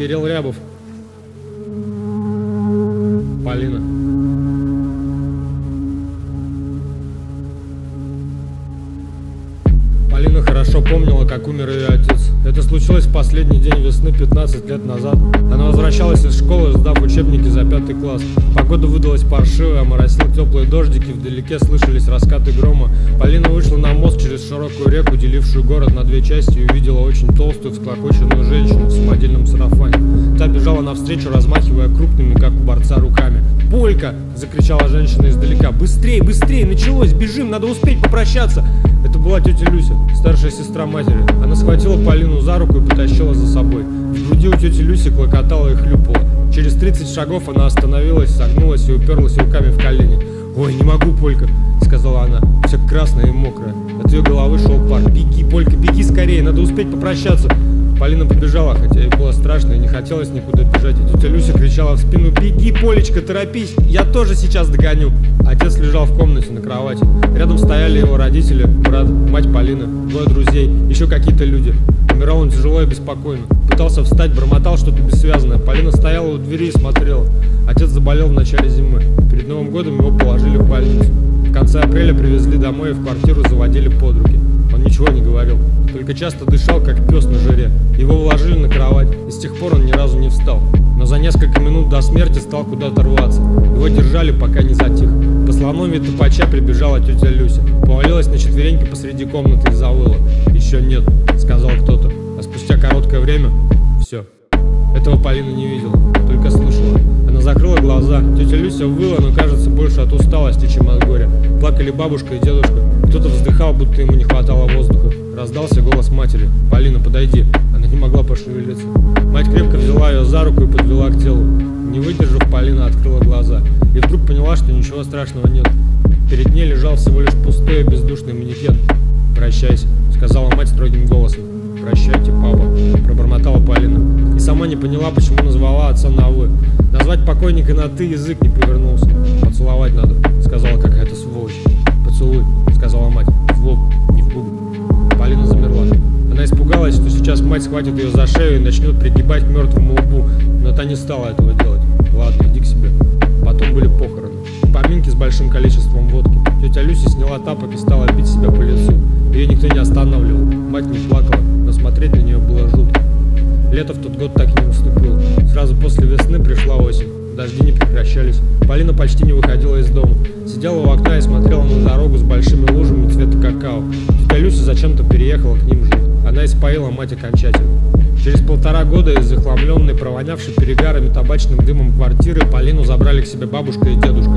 Кирилл Рябов. Полина. Полина хорошо помнила, как умер ее отец. Это случилось в последний день весны 15 лет назад. Она возвращалась из школы, сдав учебники за пятый класс. Погода выдалась паршивая, моросил теплые дождики, вдалеке слышались раскаты грома. Полина вышла на мост через широкую реку, делившую город на две части, и увидела очень толстую, всклокоченную женщину в самодельном сарафане. Та бежала навстречу, размахивая крупными, как у борца, руками. «Полька!» – закричала женщина издалека. «Быстрей, быстрей! Началось! Бежим! Надо успеть попрощаться!» Это была тетя Люся, старшая сестра матери. Она схватила Полину за руку и потащила за собой. В груди у тети Люси клокотала и хлюпала. Через 30 шагов она остановилась, согнулась и уперлась руками в колени. «Ой, не могу, Полька!» — сказала она, вся красная и мокрая. От ее головы шел пар. «Беги, Полька, беги скорее, надо успеть попрощаться!» Полина побежала, хотя ей было страшно и не хотелось никуда бежать. И тетя Люся кричала в спину «Беги, Полечка, торопись, я тоже сейчас догоню!» Отец лежал в комнате на кровати. Рядом стояли его родители, брат, мать Полины, двое друзей, еще какие-то люди. Умирал он тяжело и беспокойно. Пытался встать, бормотал что-то бессвязное. Полина стояла у двери и смотрела. Отец заболел в начале зимы. Перед Новым годом его положили в больницу. В конце апреля привезли домой и в квартиру заводили под руки. Он ничего не говорил, только часто дышал, как пес на жире. Его уложили на кровать, и с тех пор он ни разу не встал. Но за несколько минут до смерти стал куда-то рваться. Его держали, пока не затих. По слоновье тупача прибежала тетя Люся. Повалилась на четвереньки посреди комнаты и завыла. «Еще нет», — сказал кто-то. А спустя короткое время — все. Этого Полина не видела, только слышала. Закрыла глаза. Тетя Люся выла, но кажется больше от усталости, чем от горя. Плакали бабушка и дедушка. Кто-то вздыхал, будто ему не хватало воздуха. Раздался голос матери. «Полина, подойди». Она не могла пошевелиться. Мать крепко взяла ее за руку и подвела к телу. Не выдержав, Полина открыла глаза. И вдруг поняла, что ничего страшного нет. Перед ней лежал всего лишь пустой и бездушный манекен. «Прощайся», — сказала мать строгим голосом. «Прощайте, папа», — пробормотала Полина. И сама не поняла, почему назвала отца на «вы». Назвать покойника на «ты» язык не повернулся. «Поцеловать надо», — сказала какая-то сволочь. «Поцелуй», — сказала мать. «В лоб, не в губы». Полина замерла. Она испугалась, что сейчас мать схватит ее за шею и начнет пригибать к мертвому лбу, но та не стала этого делать. «Ладно, иди к себе». Потом были похороны. Поминки с большим количеством водки. Тетя Люся сняла тапок и стала бить себя по лицу. Ее никто не останавливал. Мать не плакала, но смотреть на нее было жутко. Лето в тот год так и не наступило. Сразу после весны пришла осень. Дожди не прекращались. Полина почти не выходила из дома. Сидела у окна и смотрела на дорогу с большими лужами цвета какао. Тетя Люся зачем-то переехала к ним жить. Она испоила мать окончательно. Через полтора года из захламленной, провонявшей перегарами табачным дымом квартиры Полину забрали к себе бабушка и дедушка,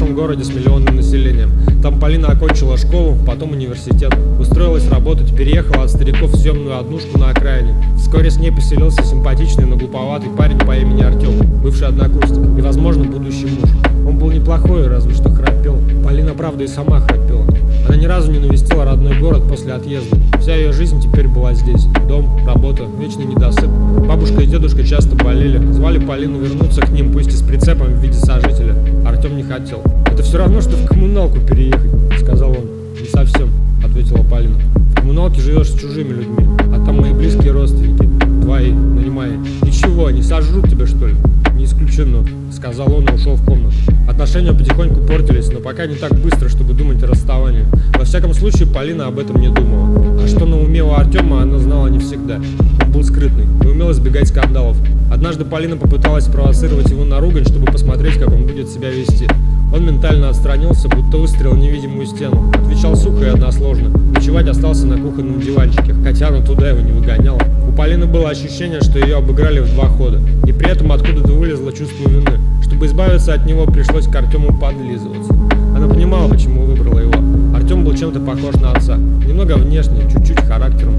большом городе с миллионным населением. Там Полина окончила школу, потом университет. Устроилась работать, переехала от стариков в съемную однушку на окраине. Вскоре с ней поселился симпатичный, но глуповатый парень по имени Артем, бывший однокурсник и, возможно, будущий муж. Он был неплохой, разве что храпел. Полина, правда, и сама храпела. Она ни разу не навестила родной город после отъезда. Вся ее жизнь теперь была здесь. Дом, работа, вечный недосып. Бабушка и дедушка часто болели. Звали Полину вернуться к ним, пусть и с прицепом в виде сожителя. Артем не хотел. «Это все равно, что в коммуналку переехать», — сказал он. «Не совсем», — ответила Полина. «В коммуналке живешь с чужими людьми, а там мои близкие родственники. Твои, мои. Ничего, они сожрут тебя, что ли?» «Не исключено», — сказал он и ушел в комнату. Отношения потихоньку портились, но пока не так быстро, чтобы думать о расставании. Во всяком случае, Полина об этом не думала. А что на уме у Артема, она знала не всегда. Он был скрытный и умел избегать скандалов. Однажды Полина попыталась спровоцировать его на ругань, чтобы посмотреть, как он будет себя вести. Он ментально отстранился, будто выстрелил невидимую стену. Отвечал сухо и односложно. Ночевать остался на кухонном диванчике, хотя она туда его не выгоняла. У Полины было ощущение, что ее обыграли в два хода. И при этом откуда-то вылезло чувство вины. Чтобы избавиться от него, пришлось к Артему подлизываться. Она понимала, почему выбрала его. Артем был чем-то похож на отца. Немного внешне, чуть-чуть характером.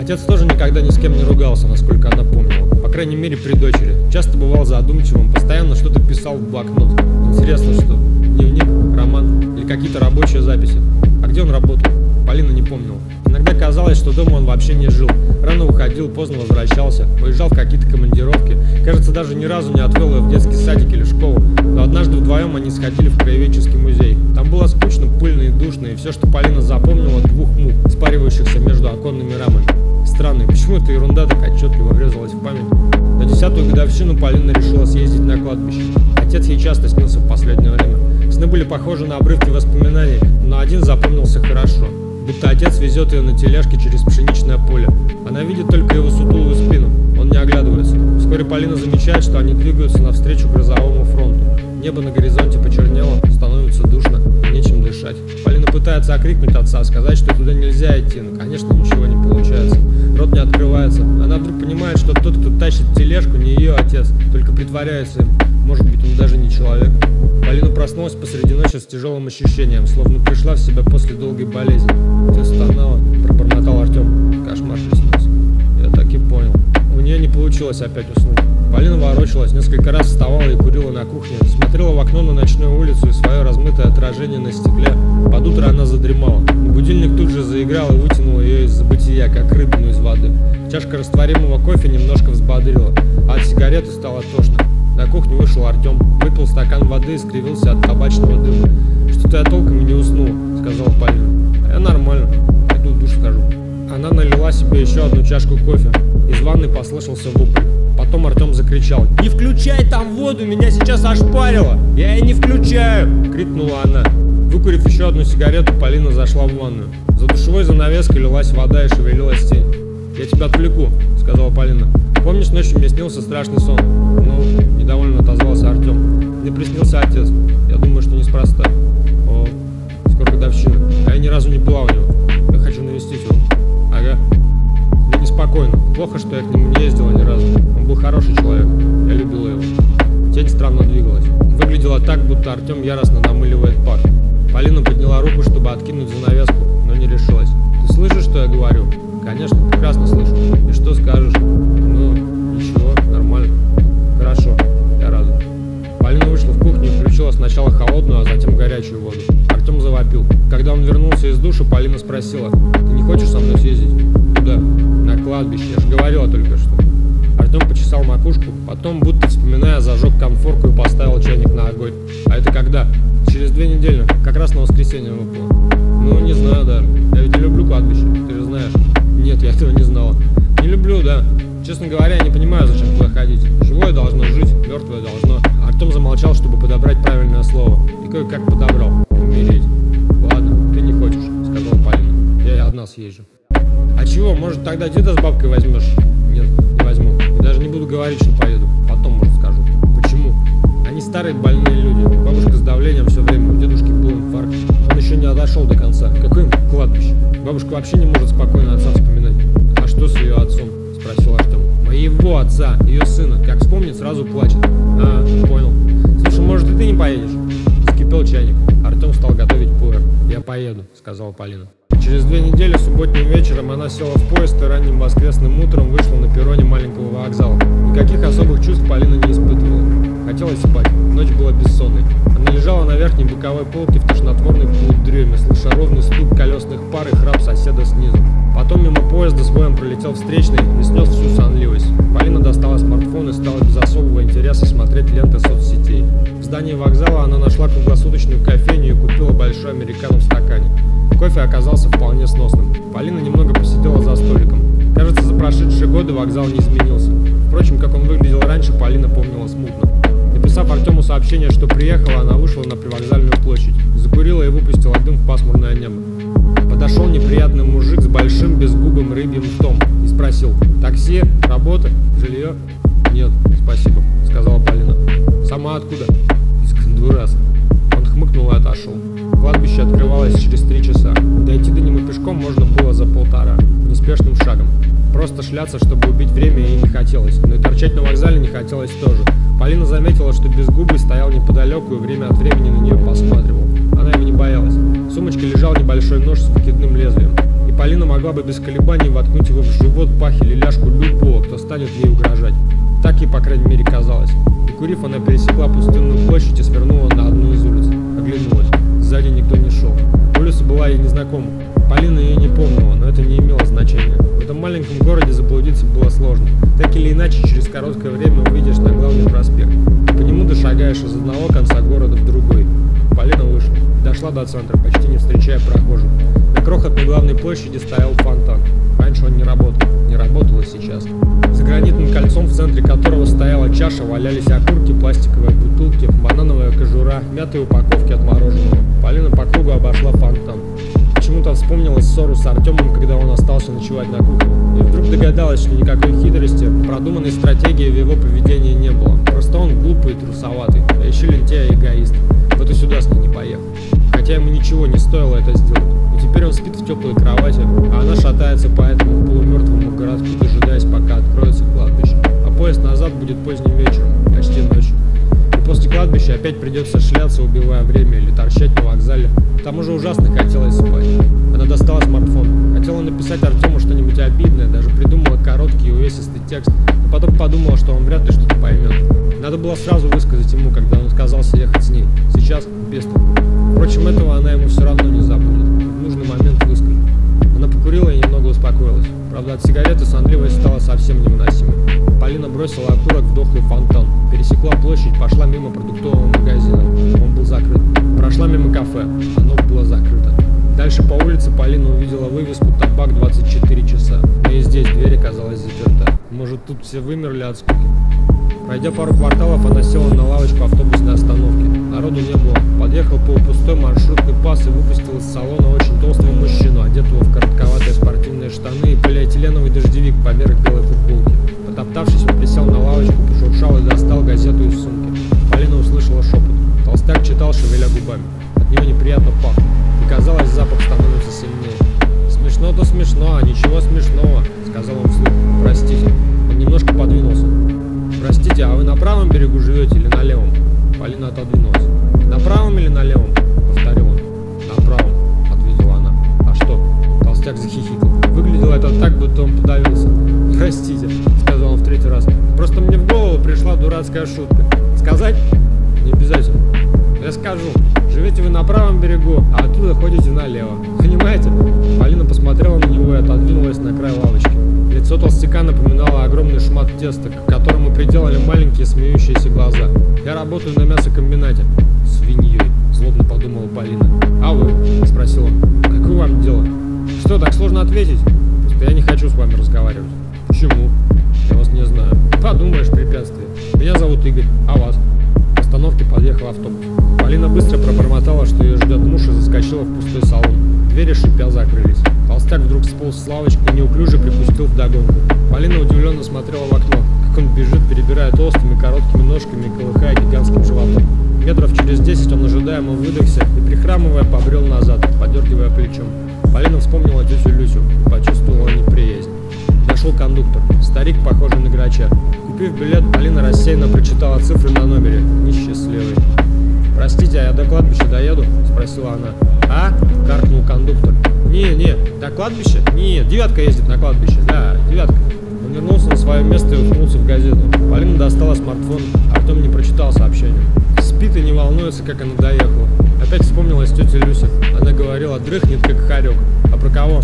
Отец тоже никогда ни с кем не ругался, насколько она помнила. По крайней мере, при дочери. Часто бывал задумчивым, постоянно что-то писал в блокнот. Интересно, что? Дневник, роман или какие-то рабочие записи. А где он работал? Полина не помнила. Иногда казалось, что дома он вообще не жил. Рано уходил, поздно возвращался, уезжал в какие-то командировки. Кажется, даже ни разу не отвел ее в детский садик или школу. Но однажды вдвоем они сходили в краеведческий музей. Там было скучно, пыльно и душно, и все, что Полина запомнила, двух мух, спаривающихся между оконными рамами. Странно, почему эта ерунда так отчетливо врезалась в память? На десятую годовщину Полина решила съездить на кладбище. Отец ей часто снился в последнее время. Сны были похожи на обрывки воспоминаний, но один запомнился хорошо. Будто отец везет ее на тележке через пшеничное поле. Она видит только его сутулую спину. Он не оглядывается. Вскоре Полина замечает, что они двигаются навстречу грозовому фронту. Небо на горизонте почернело, становится душно, нечем дышать. Полина пытается окрикнуть отца, сказать, что туда нельзя идти, но, конечно, ничего не получается. Рот не открывается. Она вдруг понимает, что тот, кто тащит тележку, не ее отец, только притворяется им. Может быть, он даже не человек. Полина проснулась посреди ночи с тяжелым ощущением, словно пришла в себя после долгой болезни. Ты стонала, пробормотал Артем. Кошмар приснился. Я так и понял. У нее не получилось опять уснуть. Полина ворочалась, несколько раз вставала и курила на кухне, смотрела в окно на ночную улицу и свое размытое отражение на стекле. Под утро она задремала. Будильник тут же заиграл и вытянул ее из забытия, как рыбину из воды. Чашка растворимого кофе немножко взбодрила, а от сигареты стало тошно. На кухню вышел Артем, выпил стакан воды и скривился от табачного дыма. «Что-то я толком и не уснула», — сказала Полина. «А я нормально, пойду в душ схожу». Она налила себе еще одну чашку кофе. Из ванны послышался вопль. Потом Артем закричал «Не включай там воду, меня сейчас ошпарило! Я и не включаю!» — крикнула она. Выкурив еще одну сигарету, Полина зашла в ванную. За душевой занавеской лилась вода и шевелилась тень. «Я тебя отвлеку», — сказала Полина. «Помнишь, ночью мне снился страшный сон?» «Ну, недовольно отозвался Артем. «Мне приснился отец. Я думаю, что неспроста». «О, скоро годовщина. А я ни разу не была у него. Я хочу навестить его». «Ага. Мне неспокойно. Плохо, что я к нему не ездила ни разу. Он был хороший человек. Я любила его». Тень странно двигалась. Выглядело так, будто Артем яростно намыливает пах. Полина подняла руку, чтобы откинуть занавеску, но не решилась. «Ты слышишь, что я говорю?» «Конечно, прекрасно слышу. И что скажешь?» Старые больные люди. Бабушка с давлением все время. У дедушки был инфаркт. Он еще не отошел до конца. Какое кладбище? Бабушка вообще не может спокойно отца вспоминать». «А что с ее отцом?» — спросил Артем. «Моего отца, ее сына. Как вспомнит, сразу плачет». «А, понял. Слушай, может, и ты не поедешь?» Закипел чайник. Артем стал готовить пуэр. «Я поеду», — сказала Полина. Через две недели субботним вечером она села в поезд и ранним воскресным утром вышла на перроне маленького вокзала. Никаких особых чувств Полина не испытывала. Хотелось спать. Ночь была бессонной. Она лежала на верхней боковой полке в тошнотворной полудреме, слыша ровный стук колесных пар и храп соседа снизу. Потом мимо поезда с боем пролетел встречный и снес всю сонливость. Полина достала смартфон и стала без особого интереса смотреть ленты соцсетей. В здании вокзала она нашла круглосуточную кофейню и купила большой американо в стакане. Кофе оказался вполне сносным. Полина немного посидела за столиком. Кажется, за прошедшие годы вокзал не изменился. Впрочем, как он выглядел раньше, Полина помнила смутно. Написав Артему сообщение, что приехала, она вышла на привокзальную площадь, закурила и выпустила дым в пасмурное небо. Подошел неприятный мужик с большим безгубым рыбьим ртом и спросил «Такси? Работа? Жилье?» «Нет, спасибо», — сказала Полина. «Сама откуда?» «Из Гондураса». Он хмыкнул и отошел. Кладбище открывалось через три часа. Дойти до него пешком можно было за полтора, неспешным шагом. Просто шляться, чтобы убить время, ей не хотелось, но и торчать на вокзале не хотелось тоже. Полина заметила, что безгубый стоял неподалеку и время от времени на нее посматривал. Она его не боялась. В сумочке лежал небольшой нож с выкидным лезвием. И Полина могла бы без колебаний воткнуть его в живот, пах или ляжку любого, кто станет ей угрожать. Так ей, по крайней мере, казалось. И курив, она пересекла пустынную площадь и свернула на одну из улиц. Оглянулась. Сзади никто не шел. Улица была ей незнакома. Полина ее не помнила, но это не имело значения. Этом маленьком городе заблудиться было сложно. Так или иначе, через короткое время увидишь на главный проспект. По нему дошагаешь из одного конца города в другой. Полина вышла. Дошла до центра, почти не встречая прохожих. На крохотной главной площади стоял фонтан. Раньше он не работал. Не работал и торцом, в центре которого стояла чаша, валялись окурки, пластиковые бутылки, банановая кожура, мятые упаковки от мороженого. Полина по кругу. Вспомнилась ссору с Артемом, когда он остался ночевать на кухне. И вдруг догадалась, что никакой хитрости, продуманной стратегии в его поведении не было. Просто он глупый и трусоватый, а еще лентяй и эгоист. Вот и сюда с ней не поехал. Хотя ему ничего не стоило это сделать. И теперь он спит в теплой кровати, а она шатается по этому полумертвому городку, дожидаясь, пока откроется кладбище. А поезд назад будет поздним вечером, почти ночью. После кладбища опять придется шляться, убивая время, или торчать на вокзале. Там уже ужасно хотелось спать. Она достала смартфон. Хотела написать Артему что-нибудь обидное, даже придумала короткий и увесистый текст, но потом подумала, что он вряд ли что-то поймет. Надо было сразу высказать ему, когда он отказался ехать с ней. Сейчас без толку. Впрочем, этого она ему все равно не забудет. В нужный момент выскажет. Она покурила и немного успокоилась. Правда, от сигареты сонливость стала совсем невыносимой. Полина бросила окурок в дохлый фонтан, пересекла площадь, пошла мимо продуктового магазина. Он был закрыт. Прошла мимо кафе. Оно было закрыто. Дальше по улице Полина увидела вывеску «Табак 24 часа». Но и здесь дверь оказалась заперта. Может, тут все вымерли от скуки? Пройдя пару кварталов, она села на лавочку автобусной остановки. Народу не было. Подъехал полупустой маршрутный пас и выпустил из салона очень толстого мужчину, одетого в коротковатые спортивные штаны и полиэтиленовый дождевик поверх белой футболки. Потоптавшись, он присел на лавочку, пошуршал и достал газету из сумки. Полина услышала шепот. Толстяк читал, шевеля губами. От него неприятно пахло. Казалось, запах становится сильнее. «Смешно-то смешно, а ничего смешного», — зовут Игорь, а вас?» К остановке подъехал автобус. Полина быстро пробормотала, что ее ждет муж и заскочила в пустой салон. Двери шипя закрылись. Толстяк вдруг сполз с лавочки и неуклюже припустил вдогонку. Полина удивленно смотрела в окно, как он бежит, перебирая толстыми короткими ножками и колыхая гигантским животом. Метров через десять он ожидаемо выдохся и, прихрамывая, побрел назад, подергивая плечом. Полина вспомнила тетю Люсю и почувствовала неприязнь. Нашел кондуктор, старик, похожий на грача. Купив билет, Полина рассеянно прочитала цифры на номере. Несчастливый. «Простите, а я до кладбища доеду?» – спросила она. «А?» – каркнул кондуктор. «Не, не, до кладбища? Не, девятка ездит на кладбище, да, девятка». Он вернулся на свое место и уткнулся в газету. Полина достала смартфон, Артем не прочитал сообщение. Спит и не волнуется, как она доехала. Опять вспомнилась тетя Люся. Она говорила, дрыхнет, как хорек. А про кого?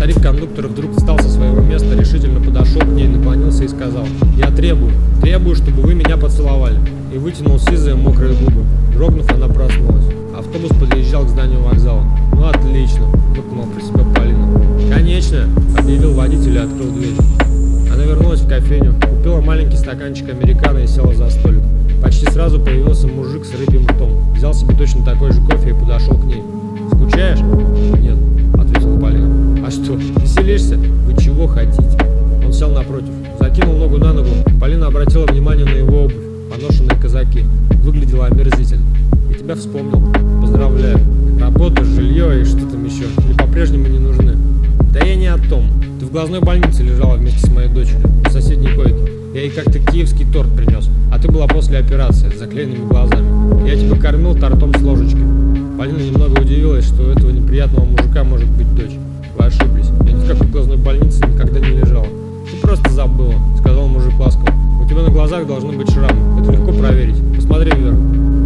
Старик-кондуктор вдруг встал со своего места, решительно подошел к ней, наклонился и сказал, «Я требую, требую, чтобы вы меня поцеловали». И вытянул сизые мокрые губы. Дрогнув, она проснулась. Автобус подъезжал к зданию вокзала. «Ну отлично», — выпнула про себя Полина. «Конечно», — объявил водитель и открыл дверь. Она вернулась в кофейню, купила маленький стаканчик американо и села за столик. Почти сразу появился мужик с рыбьим ртом. Взял себе точно такой же кофе и подошел к ней. «Скучаешь?» «Нет», — ответила Полина. «А веселишься? Вы чего хотите?» Он сел напротив, закинул ногу на ногу. Полина обратила внимание на его обувь, поношенные казаки. Выглядела омерзительно. «Я тебя вспомнил. Поздравляю. Работа, жилье и что там еще. Мне по-прежнему не нужны». «Да я не о том. Ты в глазной больнице лежала вместе с моей дочерью, в соседней койке. Я ей как-то киевский торт принес, а ты была после операции, с заклеенными глазами. Я тебя кормил тортом с ложечкой». Полина немного удивилась, что у этого неприятного мужика может быть дочь. Ни в глазной больнице никогда не лежала. Ты просто забыла, сказал мужик ласково. У тебя на глазах должны быть шрамы. Это легко проверить. Посмотри вверх.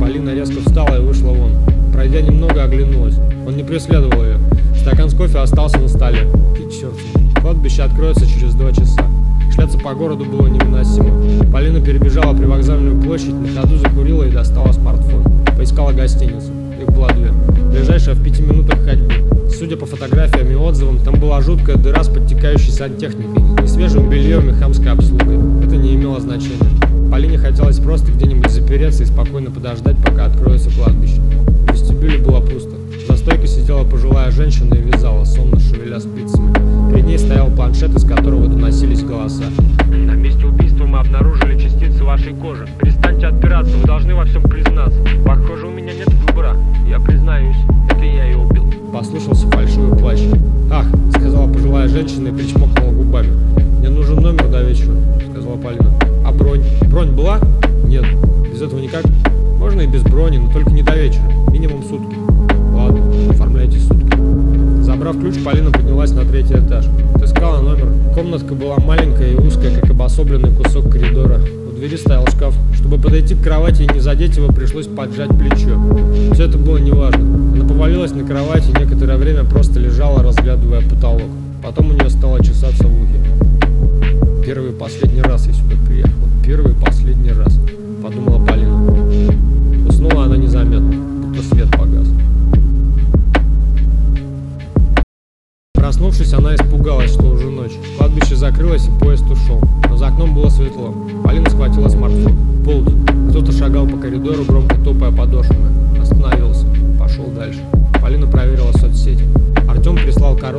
Полина резко встала и вышла вон. Пройдя немного, оглянулась. Он не преследовал ее. Стакан с кофе остался на столе. И черт. Кладбище откроется через два часа. Шляться по городу было невыносимо. Полина перебежала привокзальную площадь, на ходу закурила и достала смартфон. Поискала гостиницу. Их было две. Ближайшая в пяти минутах ходьбы. Судя по фотографиям и отзывам, там была жуткая дыра с подтекающей сантехникой, несвежим бельем и хамской обслугой. Это не имело значения. Полине хотелось просто где-нибудь запереться и спокойно подождать, пока откроется кладбище. В вестибюле было пусто. За стойкой сидела пожилая женщина и вязала, сонно шевеля спицами. Перед ней стоял планшет, из которого доносились голоса. На месте убийства мы обнаружили частицы вашей кожи. Перестаньте отпираться, вы должны во всем признаться. Похоже, у меня нет выбора. Я признаюсь, это я ее. Послышался фальшивый плач. «Ах!» — сказала пожилая женщина и причмокнула губами. «Мне нужен номер до вечера», — сказала Полина. «А бронь? Бронь была?» «Нет. Без этого никак?» «Можно и без брони, но только не до вечера. Минимум сутки». «Ладно, оформляйте сутки». Забрав ключ, Полина поднялась на третий этаж. Отыскала номер. Комнатка была маленькая и узкая, как обособленный кусок коридора. Двери стоял шкаф. Чтобы подойти к кровати и не задеть его, пришлось поджать плечо. Все это было неважно. Она повалилась на кровать и некоторое время просто лежала, разглядывая потолок. Потом у нее стало чесаться в ухе. Первый и последний раз я сюда приехала. Первый и последний раз, подумала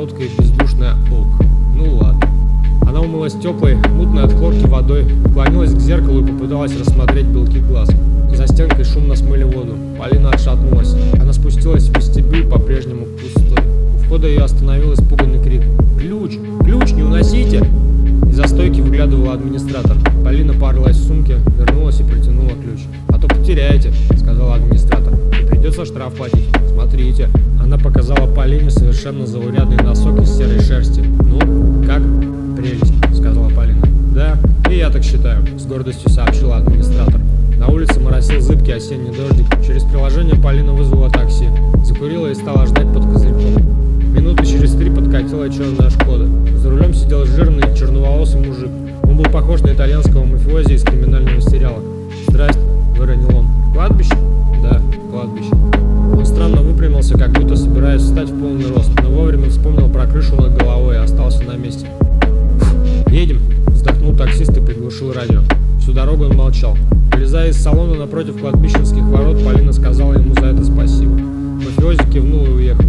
короткое бездушное «ок». Ну ладно. Она умылась теплой, мутной от хлорки водой, наклонилась к зеркалу и попыталась рассмотреть белки глаз. За стенкой шумно смыли воду. Полина отшатнулась. Она спустилась в вестибюль, по-прежнему пустой. У входа ее остановил испуганный крик. «Ключ! Ключ! Не уносите!» Из-за стойки выглядывала администратор. Полина парилась в сумке, вернулась и протянула ключ. «А то потеряете», — сказала администратор. «И придется штраф платить. Смотрите». Она показала Полине совершенно заурядный носок из серой шерсти. «Ну, как?» «Прелесть», — сказала Полина. «Да, и я так считаю», — с гордостью сообщила администратор. На улице моросил зыбкий осенний дождик. Через приложение Полина вызвала такси. Закурила и стала ждать под козырьком. Минуты через три подкатила черная Шкода. За рулем сидел жирный черноволосый мужик. Он был похож на итальянского мафиози из криминального сериала. «Здрасте», — выронил он. «Кладбище?» «Да, кладбище». Выпрямился, как будто собираясь встать в полный рост, но вовремя вспомнил про крышу над головой и остался на месте. «Едем», — вздохнул таксист и приглушил радио. Всю дорогу он молчал. Вылезая из салона напротив кладбищенских ворот, Полина сказала ему за это спасибо. Мафиози кивнул и уехал.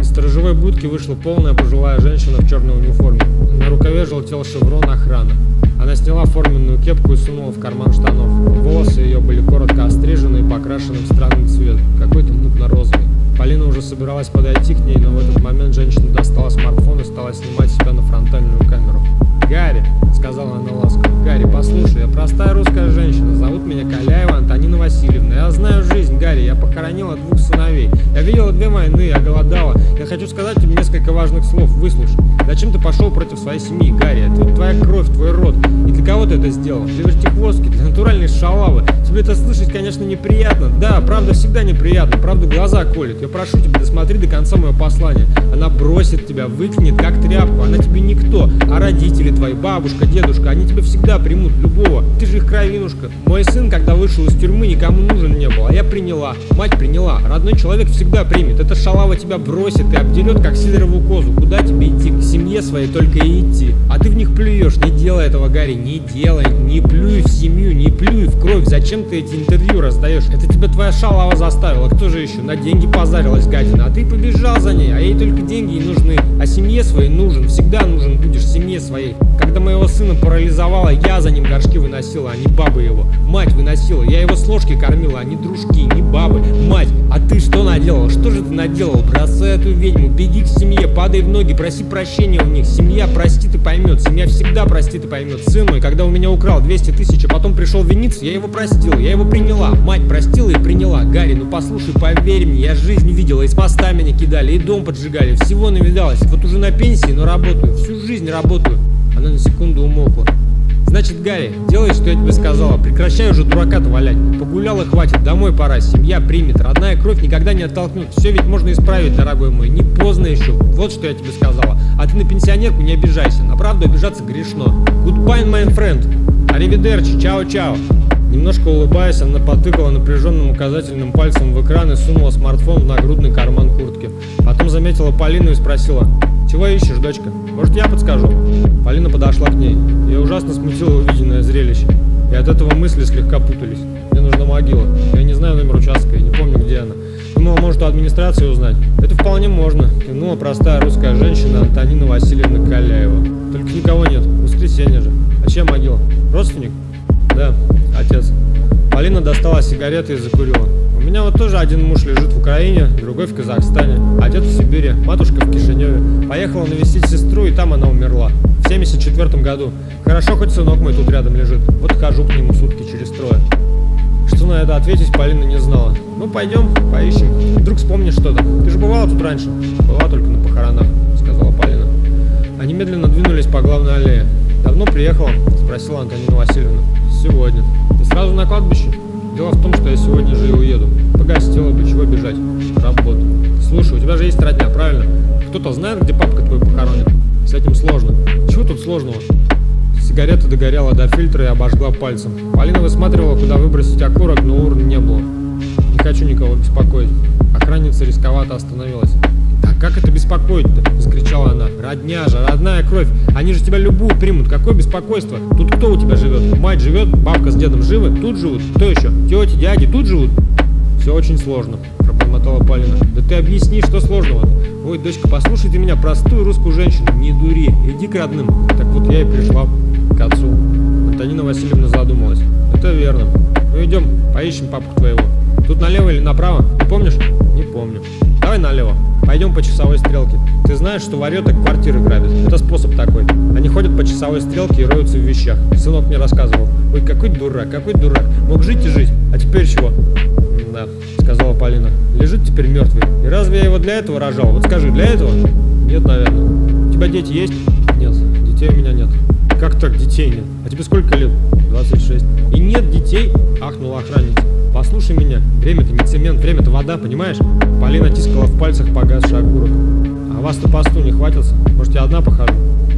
Из сторожевой будки вышла полная пожилая женщина в черной униформе. На рукаве желтел шеврон охраны. Она сняла форменную кепку и сунула в карман штанов. Волосы ее были коротко острижены и покрашены в странный цвет, какой-то мутно-розовый. Полина уже собиралась подойти к ней, но в этот момент женщина достала смартфон и стала снимать себя на фронтальную камеру. «Гарри», — сказала она ласково, — «Гарри, послушай, я простая русская женщина, зовут меня Каляева Антонина Васильевна. Я знаю жизнь, Гарри, я похоронила двух сыновей. Я видела две войны, я голодала. Хочу сказать тебе несколько важных слов, выслушай. Зачем ты пошел против своей семьи, Гарри? Это твоя кровь, твой род. И для кого ты это сделал? Для вертихвостки, для натуральной шалавы. Тебе это слышать, конечно, неприятно. Да, правда всегда неприятно, правда глаза колет. Я прошу тебя, досмотри до конца мое послание. Она бросит тебя, выкинет как тряпку. Она тебе никто, а родители твои, бабушка, дедушка, они тебя всегда примут, любого. Ты же их кровинушка. Мой сын, когда вышел из тюрьмы, никому нужен не был, а я приняла. Мать приняла. Родной человек всегда примет. Эта шалава тебя бросит и обдерет, как сидорову козу. Куда тебе идти? К семье своей только идти. А ты в них плюешь. Не делай этого, Гарри, не делай. Не плюй в семью, не плюй в кровь. Зачем ты эти интервью раздаешь? Это тебя твоя шалава заставила. Кто же еще? На деньги позарилась, гадина. А ты побежал за ней, а ей только деньги и нужны. А семье своей нужен. Всегда нужен будешь семье своей. Когда моего сына парализовала, я за ним горшки выносила, а не бабы его. Мать выносила, я его с ложки кормила, а не дружки, не бабы. Мать, а ты что наделал? Что же ты наделал? Бросай эту ведьму, беги к семье, падай в ноги, проси прощения у них. Семья простит и поймет, семья всегда простит и поймет. Сын мой, когда у меня украл 200 тысяч, а потом пришел виниться, я его простила, я его приняла. Мать простила и приняла. Гарри, ну послушай, поверь мне, я жизнь видела, из моста меня кидали, и дом поджигали, всего навидалась. Вот уже на пенсии, но работаю, всю жизнь работаю. Она на секунду умолкла. Значит, Гарри, делай, что я тебе сказала. Прекращай уже дурака-то валять. Погулял и хватит, домой пора. Семья примет. Родная кровь никогда не оттолкнет. Все ведь можно исправить, дорогой мой. Не поздно еще. Вот что я тебе сказала. А ты на пенсионерку не обижайся. На правду обижаться грешно. Goodbye, my friend. Аривидерчи, чао-чао. Немножко улыбаясь, она потыкала напряженным указательным пальцем в экран и сунула смартфон в нагрудный карман куртки. Потом заметила Полину и спросила, «Чего ищешь, дочка? Может, я подскажу?» Полина подошла к ней. Ее ужасно смутило увиденное зрелище. И от этого мысли слегка путались. Мне нужна могила. Я не знаю номер участка и не помню, где она. Думала, может, у администрации узнать. Это вполне можно. Кивнула простая русская женщина Антонина Васильевна Каляева. Только никого нет. Воскресенье же. А чья могила? Родственник? Да, отец. Полина достала сигареты и закурила. У меня вот тоже один муж лежит в Украине, другой в Казахстане, отец в Сибири, матушка в Кишиневе. Поехала навестить сестру, и там она умерла. В 74 году. Хорошо, хоть сынок мой тут рядом лежит. Вот хожу к нему сутки через трое. Что на это ответить, Полина не знала. Ну, пойдем, поищем. Вдруг вспомнишь что-то. Ты же бывала тут раньше? Была только на похоронах, сказала Полина. Они медленно двинулись по главной аллее. Давно приехала? Спросила Антонина Васильевна. Сегодня. Ты сразу на кладбище? Дело в том, что я сегодня же и уеду. Погостила бы, чего бежать? Работа. Слушай, у тебя же есть родня, правильно? Кто-то знает, где папка твой похоронен? С этим сложно. Чего тут сложного? Сигарета догорела до фильтра и обожгла пальцем. Полина высматривала, куда выбросить окурок, но урн не было. Не хочу никого беспокоить. Охранница рисковато остановилась. «Да как это беспокоить-то?» – закричала она. «Родня же, родная кровь! Они же тебя любую примут! Какое беспокойство? Тут кто у тебя живет? Мать живет? Бабка с дедом живы? Тут живут? Кто еще? Тети, дяди тут живут?» «Все очень сложно», – пробормотала Полина. «Да ты объясни, что сложного-то? Ой, дочка, послушай ты меня, простую русскую женщину, не дури, иди к родным». Так вот я и пришла к отцу. Антонина Васильевна задумалась. «Это верно. Ну идем, поищем папку твоего. Тут налево или направо? Не помнишь?» «Не помню». «Давай налево. Пойдем по часовой стрелке. Ты знаешь, что варета квартиры грабят? Это способ такой. Они ходят по часовой стрелке и роются в вещах. Сынок мне рассказывал. Ой, какой дурак, какой дурак. Мог жить и жить. А теперь чего?» «Да», — сказала Полина. «Лежит теперь мертвый. И разве я его для этого рожал? Вот скажи, для этого?» «Нет, наверное». «У тебя дети есть?» «Нет, детей у меня нет». «Как так детей нет? А тебе сколько лет?» «26». «И нет детей?» – ахнула охранница. «Послушай меня, время-то не цемент, время-то вода, понимаешь?» Полина тискала в пальцах погасший окурок. «А вас-то посту не хватился? Может, я одна похожу?»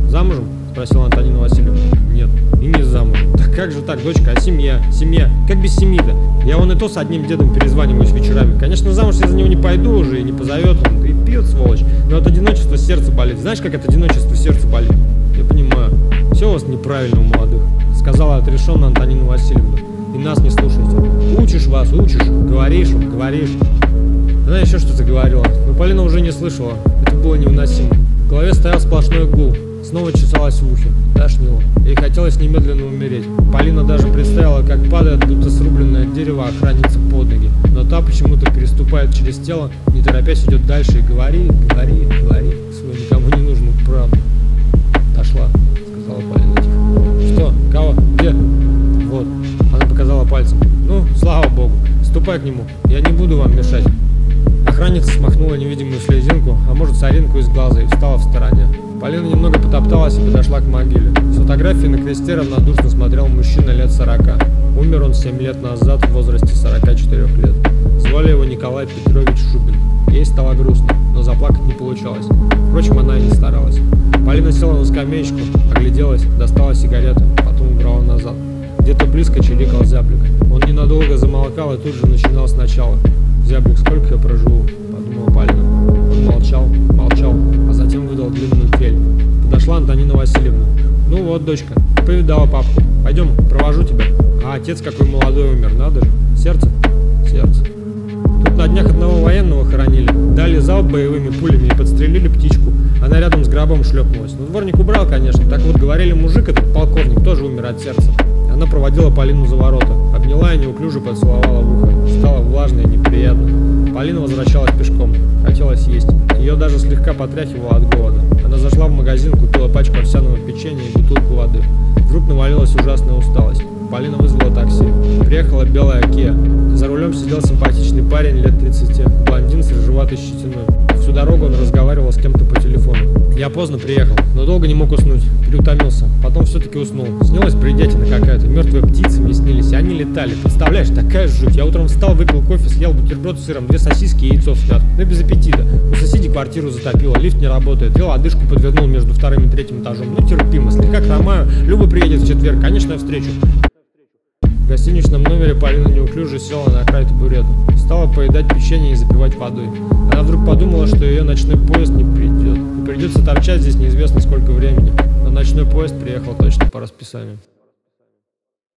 «Замужем?» – спросила Антонина Васильевна. «Нет, и не замужем». «Да как же так, дочка, а семья? Семья? Как без семьи-то? Я вон и то с одним дедом перезваниваюсь вечерами. Конечно, замуж я за него не пойду уже и не позовет он, и пьет, сволочь. Но от одиночества сердце болит. Знаешь, как от одиночества сердце болит?» «Я понимаю. Все у вас неправильно у молодых», — сказала отрешенно Антонина Васильевна. «И нас не слушайте. Учишь вас, учишь, говоришь, говоришь». Она еще что-то говорила, но Полина уже не слышала. Это было невыносимо. В голове стоял сплошной гул. Снова чесалась в ухе. Тошнило. Ей хотелось немедленно умереть. Полина даже представила, как падает, будто срубленное дерево охранница под ноги. Но та почему-то переступает через тело, не торопясь идет дальше и говорит, говорит, говорит свою никому не нужную правду. Дошла, сказала Полина тихо. Что? Кого? Ступай к нему. Я не буду вам мешать. Охранница смахнула невидимую слезинку, а может соринку из глаза и встала в стороне. Полина немного потопталась и подошла к могиле. С фотографии на кресте равнодушно смотрел мужчина лет 40. Умер он 7 лет назад в возрасте 44 лет. Звали его Николай Петрович Шубин. Ей стало грустно, но заплакать не получалось. Впрочем, она и не старалась. Полина села на скамеечку, огляделась, достала сигарету, потом убрала назад. Где-то близко чирикал зяблик. Ненадолго замолкал и тут же начинал сначала. «Зяблик, сколько я проживу?» – подумала Полина. Он молчал, молчал, а затем выдал длинную трель. Подошла Антонина Васильевна. «Ну вот, дочка, повидала папку. Пойдем, провожу тебя. А отец какой молодой умер, надо же. Сердце? Сердце. Тут на днях одного военного хоронили. Дали залп боевыми пулями и подстрелили птичку. Она рядом с гробом шлепнулась. Ну, дворник убрал, конечно. Так вот, говорили, мужик этот, полковник, тоже умер от сердца. Она проводила Полину за ворота. Обняла и неуклюже поцеловала в ухо. Стало влажно и неприятно. Полина возвращалась пешком. Хотелось есть. Ее даже слегка потряхивало от голода. Она зашла в магазин, купила пачку овсяного печенья и бутылку воды. Вдруг навалилась ужасная усталость. Полина вызвала такси. Приехала белая Kia. За рулем сидел симпатичный парень лет 30, блондин с рыжеватой щетиной. Всю дорогу он разговаривал с кем-то по телефону. Я поздно приехал, но долго не мог уснуть. Переутомился. Потом все-таки уснул. Снилась бредятина какая-то. Мертвые птицы мне снились, и они летали. Представляешь, такая жуть. Я утром встал, выпил кофе, съел бутерброд с сыром, две сосиски и яйцо снят. Ну без аппетита. У соседей квартиру затопило, лифт не работает. Я лодыжку подвернул между вторым и третьим этажом. Ну терпимо, слегка хромаю. Люба приедет в четверг, конечно, встречу. Гостиничном номере Полина неуклюже села на край табурета. Стала поедать печенье и запивать водой. Она вдруг подумала, что ее ночной поезд не придет. И придется торчать здесь неизвестно сколько времени. Но ночной поезд приехал точно по расписанию.